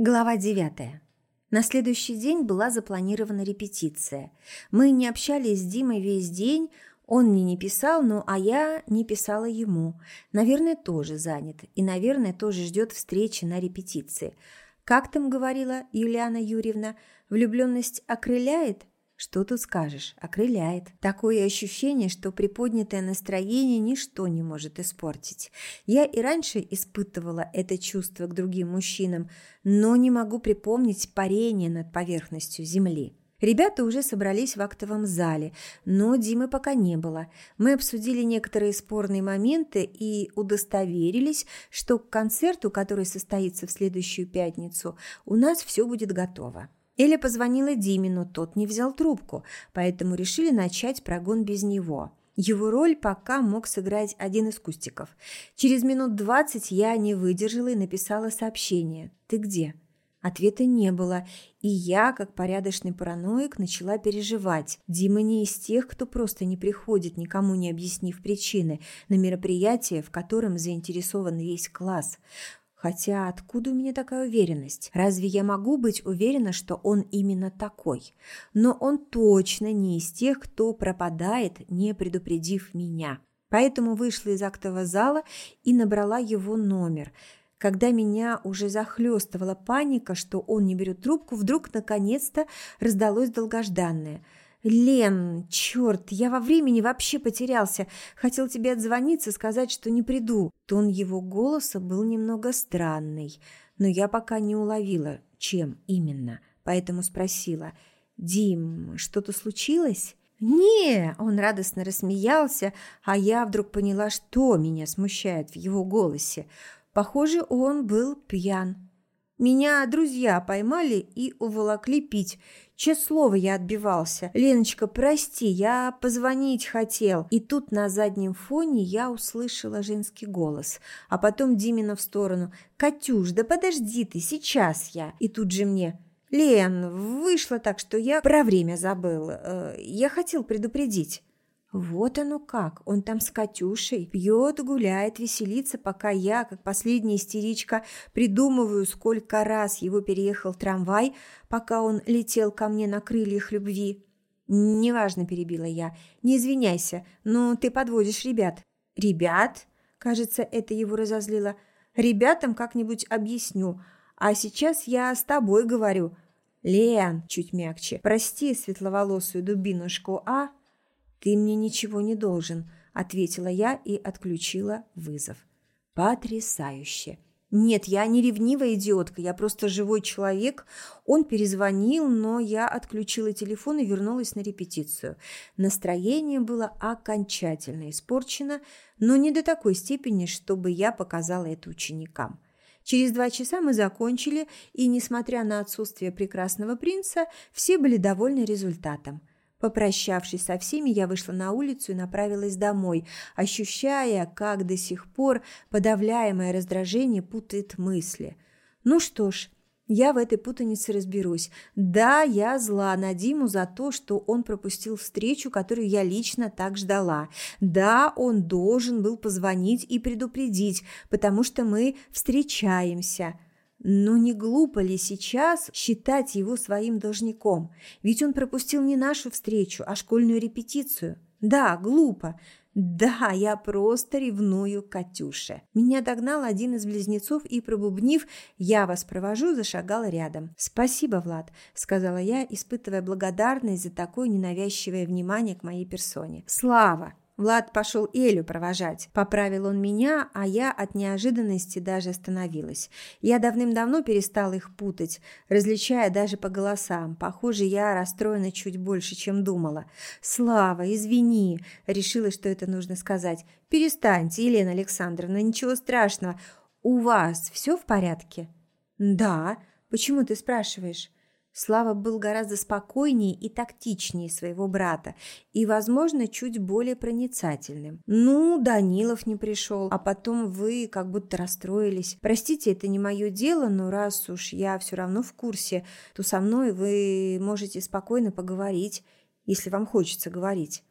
Глава 9. На следующий день была запланирована репетиция. Мы не общались с Димой весь день, он мне не писал, ну а я не писала ему. Наверное, тоже занят и, наверное, тоже ждет встречи на репетиции. Как там говорила Юлиана Юрьевна, влюбленность окрыляет? Что тут скажешь, окрыляет. Такое ощущение, что приподнятое настроение ничто не может испортить. Я и раньше испытывала это чувство к другим мужчинам, но не могу припомнить парение над поверхностью земли. Ребята уже собрались в актовом зале, но Димы пока не было. Мы обсудили некоторые спорные моменты и удостоверились, что к концерту, который состоится в следующую пятницу, у нас все будет готово. Эля позвонила Диме, но тот не взял трубку, поэтому решили начать прогон без него. Его роль пока мог сыграть один из кустиков. Через минут двадцать я не выдержала и написала сообщение «Ты где?». Ответа не было, и я, как порядочный параноик, начала переживать. Дима не из тех, кто просто не приходит, никому не объяснив причины, на мероприятие, в котором заинтересован весь класс. Хотя откуда у меня такая уверенность? Разве я могу быть уверена, что он именно такой? Но он точно не из тех, кто пропадает, не предупредив меня. Поэтому вышла из актового зала и набрала его номер. Когда меня уже захлестывала паника, что он не берет трубку, вдруг наконец-то раздалось долгожданное – «Лен, черт, я во времени вообще потерялся. Хотел тебе отзвониться, сказать, что не приду». Тон его голоса был немного странный, но я пока не уловила, чем именно, поэтому спросила. «Дим, что-то случилось?» «Не!» – он радостно рассмеялся, а я вдруг поняла, что меня смущает в его голосе. Похоже, он был пьян. Меня друзья поймали и уволокли пить. Честное слово, я отбивался. Леночка, прости, я позвонить хотел. И тут на заднем фоне я услышала женский голос. А потом Димина в сторону. «Катюш, да подожди ты, сейчас я». И тут же мне. «Лен, вышло так, что я про время забыл. Э, я хотел предупредить». Вот оно как, он там с Катюшей пьет, гуляет, веселится, пока я, как последняя истеричка, придумываю, сколько раз его переехал трамвай, пока он летел ко мне на крыльях любви. «Неважно», – перебила я, – «не извиняйся, но ты подводишь ребят». «Ребят?» – кажется, это его разозлило. «Ребятам как-нибудь объясню, а сейчас я с тобой говорю». «Лен», – чуть мягче, – «прости светловолосую дубинушку, а?» «Ты мне ничего не должен», – ответила я и отключила вызов. «Потрясающе!» «Нет, я не ревнивая идиотка, я просто живой человек. Он перезвонил, но я отключила телефон и вернулась на репетицию. Настроение было окончательно испорчено, но не до такой степени, чтобы я показала это ученикам». Через два часа мы закончили, и, несмотря на отсутствие прекрасного принца, все были довольны результатом. Попрощавшись со всеми, я вышла на улицу и направилась домой, ощущая, как до сих пор подавляемое раздражение путает мысли. Ну что ж, я в этой путанице разберусь. Да, я зла на Диму за то, что он пропустил встречу, которую я лично так ждала. Да, он должен был позвонить и предупредить, потому что мы встречаемся. Но не глупо ли сейчас считать его своим должником? Ведь он пропустил не нашу встречу, а школьную репетицию. Да, глупо. Да, я просто ревную Катюше. Меня догнал один из близнецов и, пробубнив «я вас провожу», зашагал рядом. «Спасибо, Влад», – сказала я, испытывая благодарность за такое ненавязчивое внимание к моей персоне. «Слава!» Влад пошел Элю провожать. Поправил он меня, а я от неожиданности даже остановилась. Я давным-давно перестала их путать, различая даже по голосам. Похоже, я расстроена чуть больше, чем думала. «Слава, извини!» Решила, что это нужно сказать. «Перестаньте, Елена Александровна, ничего страшного. У вас все в порядке?» «Да. Почему ты спрашиваешь?» Слава был гораздо спокойнее и тактичнее своего брата и, возможно, чуть более проницательным. «Ну, Данилов не пришел, а потом вы как будто расстроились. Простите, это не мое дело, но раз уж я все равно в курсе, то со мной вы можете спокойно поговорить, если вам хочется говорить».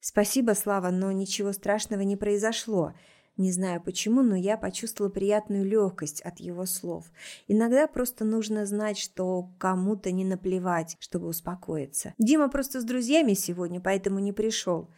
«Спасибо, Слава, но ничего страшного не произошло». Не знаю почему, но я почувствовала приятную легкость от его слов. Иногда просто нужно знать, что кому-то не наплевать, чтобы успокоиться. Дима просто с друзьями сегодня, поэтому не пришел.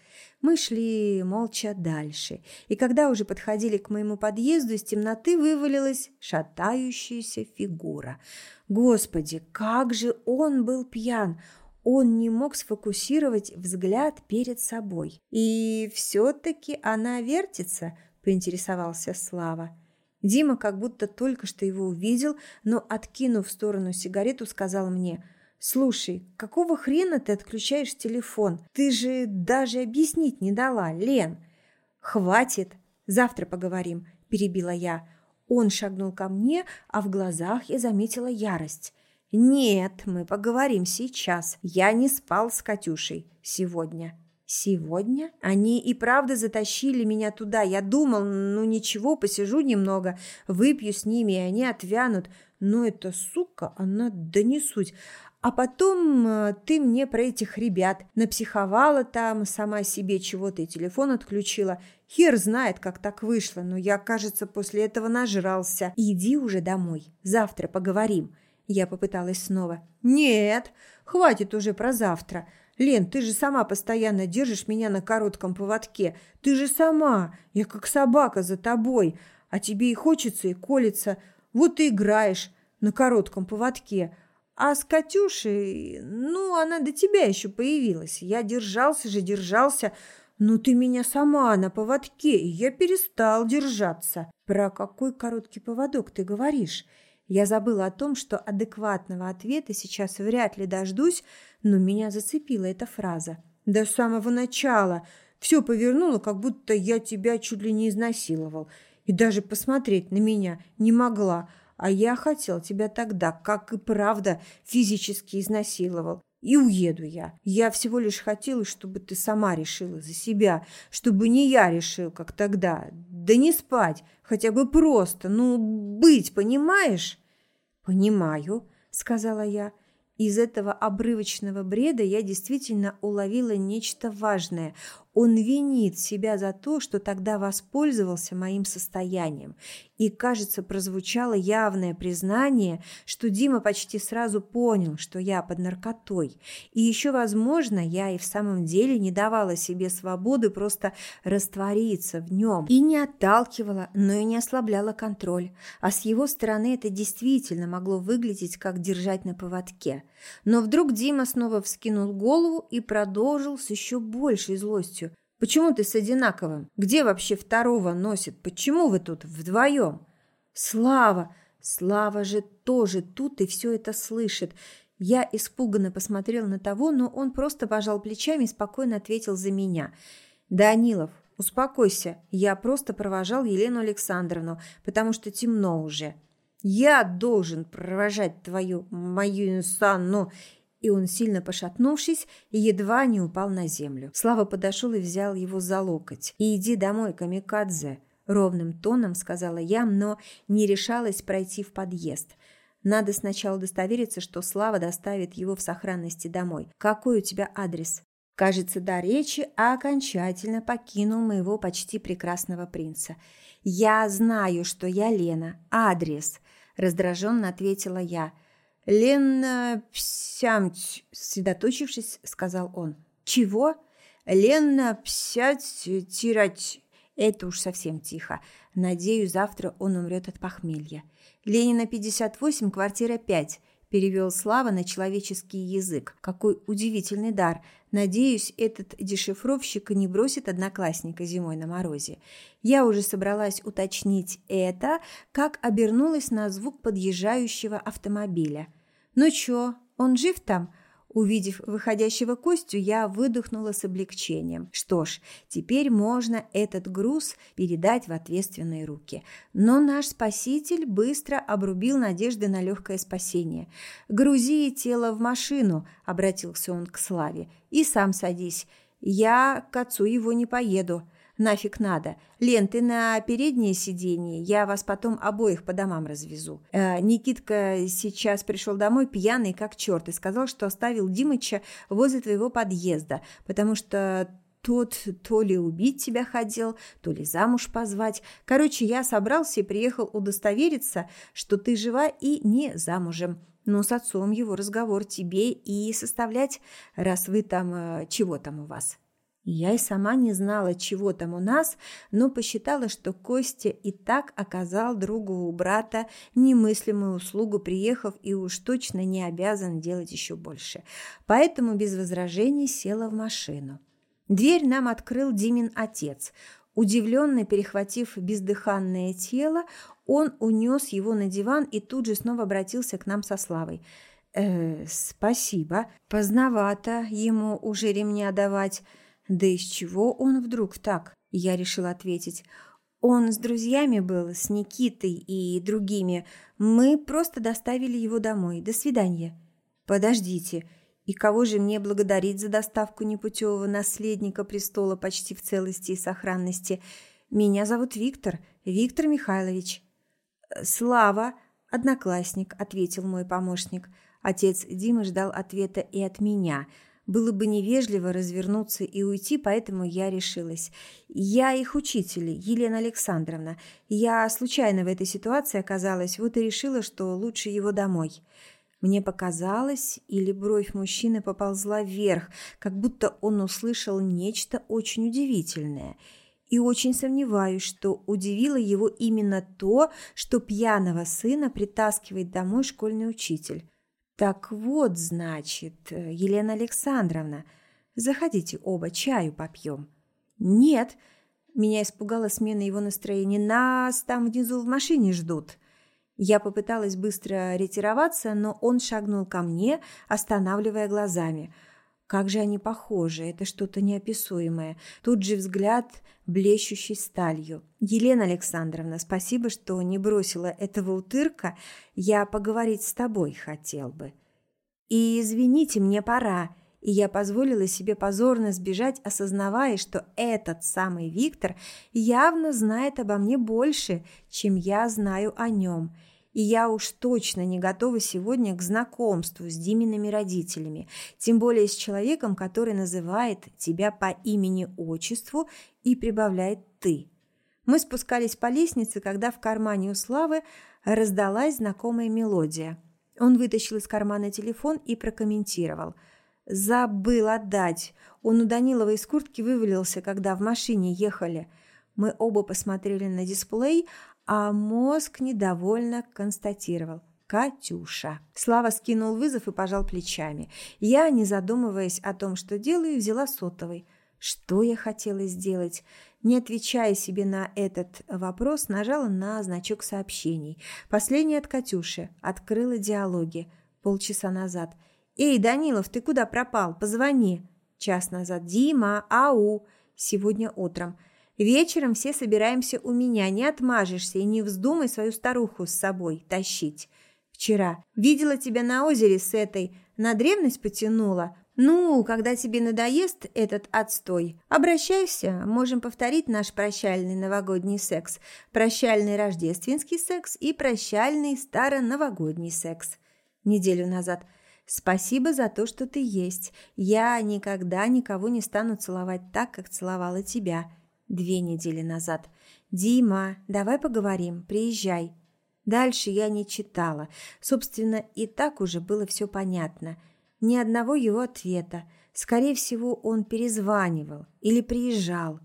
Мы шли молча дальше, и когда уже подходили к моему подъезду, из темноты вывалилась шатающаяся фигура. Господи, как же он был пьян! Он не мог сфокусировать взгляд перед собой. И все-таки она вертится – поинтересовался Слава. Дима как будто только что его увидел, но, откинув в сторону сигарету, сказал мне «Слушай, какого хрена ты отключаешь телефон? Ты же даже объяснить не дала, Лен!» «Хватит! Завтра поговорим», – перебила я. Он шагнул ко мне, а в глазах я заметила ярость. «Нет, мы поговорим сейчас. Я не спал с Катюшей сегодня». Сегодня они и правда затащили меня туда. Я думал, ну ничего, посижу немного, выпью с ними, и они отвянут. Но эта сука, она донесуть. А потом э, ты мне про этих ребят напсиховала там, сама себе чего-то и телефон отключила. Хер знает, как так вышло, но я, кажется, после этого нажрался. Иди уже домой, завтра поговорим. Я попыталась снова. Нет, хватит уже про завтра. Лен, ты же сама постоянно держишь меня на коротком поводке. Ты же сама. Я как собака за тобой. А тебе и хочется, и колется. Вот и играешь на коротком поводке. А с Катюшей, ну, она до тебя еще появилась. Я держался же, держался. Но ты меня сама на поводке, и я перестал держаться. Про какой короткий поводок ты говоришь? Я забыла о том, что адекватного ответа сейчас вряд ли дождусь, но меня зацепила эта фраза. До самого начала все повернуло, как будто я тебя чуть ли не изнасиловал. И даже посмотреть на меня не могла. А я хотел тебя тогда, как и правда, физически изнасиловал. И уеду я. Я всего лишь хотела, чтобы ты сама решила за себя, чтобы не я решил, как тогда. Да не спать, хотя бы просто, ну, быть, понимаешь? Понимаю, сказала я. Из этого обрывочного бреда я действительно уловила нечто важное. Он винит себя за то, что тогда воспользовался моим состоянием. И, кажется, прозвучало явное признание, что Дима почти сразу понял, что я под наркотой. И еще, возможно, я и в самом деле не давала себе свободы просто раствориться в нем. И не отталкивала, но и не ослабляла контроль. А с его стороны это действительно могло выглядеть, как держать на поводке. Но вдруг Дима снова вскинул голову и продолжил с еще большей злостью. Почему ты с одинаковым? Где вообще второго носит? Почему вы тут вдвоем? Слава! Слава же тоже тут и все это слышит. Я испуганно посмотрел на того, но он просто пожал плечами и спокойно ответил за меня. «Данилов, успокойся. Я просто провожал Елену Александровну, потому что темно уже. Я должен провожать твою, мою Санну и он, сильно пошатнувшись, едва не упал на землю. Слава подошел и взял его за локоть. «И иди домой, камикадзе», – ровным тоном сказала я, но не решалась пройти в подъезд. Надо сначала удостовериться, что Слава доставит его в сохранности домой. «Какой у тебя адрес?» Кажется, до речи окончательно покинул моего почти прекрасного принца. «Я знаю, что я Лена. Адрес», – раздраженно ответила я – Лена псямть, сосредоточившись, сказал он. Чего? Лена псять тирать. Это уж совсем тихо. Надеюсь, завтра он умрет от похмелья. Ленина 58, квартира 5. Перевел Слава на человеческий язык. Какой удивительный дар. Надеюсь, этот дешифровщик не бросит одноклассника зимой на морозе. Я уже собралась уточнить это, как обернулась на звук подъезжающего автомобиля – «Ну чё, он жив там?» Увидев выходящего Костю, я выдохнула с облегчением. Что ж, теперь можно этот груз передать в ответственные руки. Но наш спаситель быстро обрубил надежды на легкое спасение. «Грузи тело в машину», – обратился он к Славе, – «и сам садись. Я к отцу его не поеду» нафиг надо. Лен, ты на переднее сиденье, я вас потом обоих по домам развезу. Э, Никитка сейчас пришел домой пьяный как черт и сказал, что оставил Димыча возле твоего подъезда, потому что тот то ли убить тебя хотел, то ли замуж позвать. Короче, я собрался и приехал удостовериться, что ты жива и не замужем. Но с отцом его разговор тебе и составлять, раз вы там... Э, чего там у вас?» Я и сама не знала, чего там у нас, но посчитала, что Костя и так оказал другу брата немыслимую услугу, приехав и уж точно не обязан делать еще больше. Поэтому без возражений села в машину. Дверь нам открыл Димин отец. Удивленно перехватив бездыханное тело, он унес его на диван и тут же снова обратился к нам со Славой. «Э, спасибо. Поздновато ему уже ремня давать». Да из чего он вдруг так? Я решила ответить. Он с друзьями был, с Никитой и другими. Мы просто доставили его домой. До свидания. Подождите. И кого же мне благодарить за доставку непутевого наследника престола почти в целости и сохранности? Меня зовут Виктор, Виктор Михайлович. Слава, одноклассник, ответил мой помощник. Отец Димы ждал ответа и от меня – было бы невежливо развернуться и уйти, поэтому я решилась. Я их учитель, Елена Александровна. Я случайно в этой ситуации оказалась, вот и решила, что лучше его домой. Мне показалось, или бровь мужчины поползла вверх, как будто он услышал нечто очень удивительное. И очень сомневаюсь, что удивило его именно то, что пьяного сына притаскивает домой школьный учитель. «Так вот, значит, Елена Александровна, заходите оба, чаю попьем». «Нет», – меня испугала смена его настроения, «нас там внизу в машине ждут». Я попыталась быстро ретироваться, но он шагнул ко мне, останавливая глазами – как же они похожи, это что-то неописуемое. Тут же взгляд, блещущий сталью. Елена Александровна, спасибо, что не бросила этого утырка. Я поговорить с тобой хотел бы. И извините, мне пора. И я позволила себе позорно сбежать, осознавая, что этот самый Виктор явно знает обо мне больше, чем я знаю о нем – и я уж точно не готова сегодня к знакомству с Димиными родителями, тем более с человеком, который называет тебя по имени-отчеству и прибавляет «ты». Мы спускались по лестнице, когда в кармане у Славы раздалась знакомая мелодия. Он вытащил из кармана телефон и прокомментировал. «Забыл отдать. Он у Данилова из куртки вывалился, когда в машине ехали». Мы оба посмотрели на дисплей, а мозг недовольно констатировал. «Катюша». Слава скинул вызов и пожал плечами. Я, не задумываясь о том, что делаю, взяла сотовый. Что я хотела сделать? Не отвечая себе на этот вопрос, нажала на значок сообщений. Последний от Катюши. Открыла диалоги. Полчаса назад. «Эй, Данилов, ты куда пропал? Позвони». Час назад. «Дима, ау». Сегодня утром. Вечером все собираемся у меня, не отмажешься и не вздумай свою старуху с собой тащить. Вчера видела тебя на озере с этой, на древность потянула. Ну, когда тебе надоест этот отстой, обращайся, можем повторить наш прощальный новогодний секс, прощальный рождественский секс и прощальный старо-новогодний секс. Неделю назад – Спасибо за то, что ты есть. Я никогда никого не стану целовать так, как целовала тебя две недели назад. «Дима, давай поговорим, приезжай». Дальше я не читала. Собственно, и так уже было все понятно. Ни одного его ответа. Скорее всего, он перезванивал или приезжал.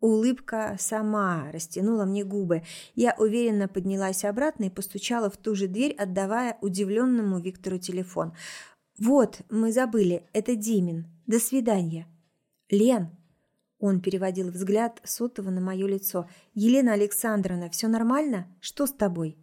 Улыбка сама растянула мне губы. Я уверенно поднялась обратно и постучала в ту же дверь, отдавая удивленному Виктору телефон. «Вот, мы забыли, это Димин. До свидания». «Лен, он переводил взгляд сотого на мое лицо. «Елена Александровна, все нормально? Что с тобой?»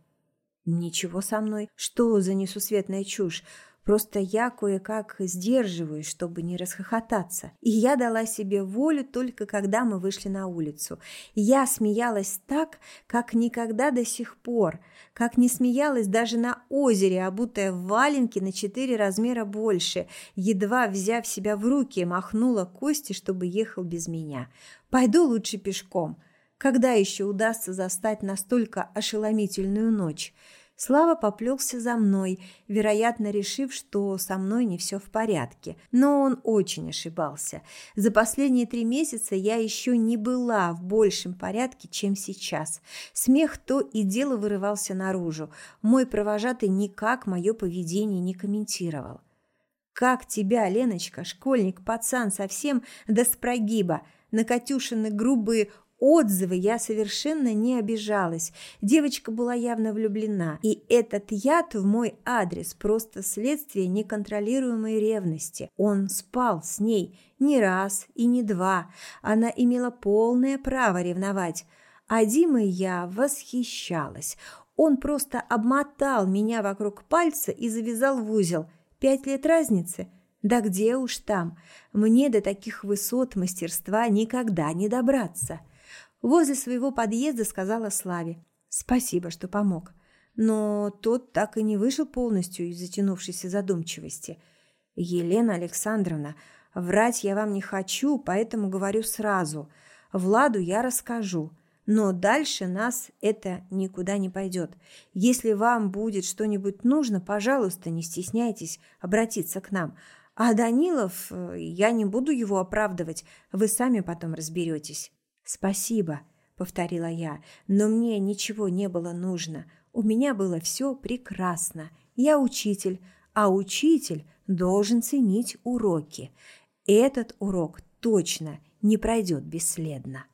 «Ничего со мной. Что за несусветная чушь? Просто я кое-как сдерживаюсь, чтобы не расхохотаться. И я дала себе волю только когда мы вышли на улицу. Я смеялась так, как никогда до сих пор, как не смеялась даже на озере, обутая в валенки на четыре размера больше, едва взяв себя в руки, махнула Кости, чтобы ехал без меня. «Пойду лучше пешком». Когда еще удастся застать настолько ошеломительную ночь? Слава поплелся за мной, вероятно, решив, что со мной не все в порядке. Но он очень ошибался. За последние три месяца я еще не была в большем порядке, чем сейчас. Смех то и дело вырывался наружу. Мой провожатый никак мое поведение не комментировал. «Как тебя, Леночка, школьник, пацан, совсем до спрогиба!» На Катюшины грубые отзывы я совершенно не обижалась. Девочка была явно влюблена, и этот яд в мой адрес просто следствие неконтролируемой ревности. Он спал с ней не раз и не два. Она имела полное право ревновать. А Димой я восхищалась. Он просто обмотал меня вокруг пальца и завязал в узел. Пять лет разницы – да где уж там, мне до таких высот мастерства никогда не добраться. Возле своего подъезда сказала Славе «Спасибо, что помог». Но тот так и не вышел полностью из затянувшейся задумчивости. «Елена Александровна, врать я вам не хочу, поэтому говорю сразу. Владу я расскажу». Но дальше нас это никуда не пойдет. Если вам будет что-нибудь нужно, пожалуйста, не стесняйтесь обратиться к нам. А Данилов, э, я не буду его оправдывать, вы сами потом разберетесь. «Спасибо», — повторила я, — «но мне ничего не было нужно. У меня было все прекрасно. Я учитель, а учитель должен ценить уроки. Этот урок точно не пройдет бесследно».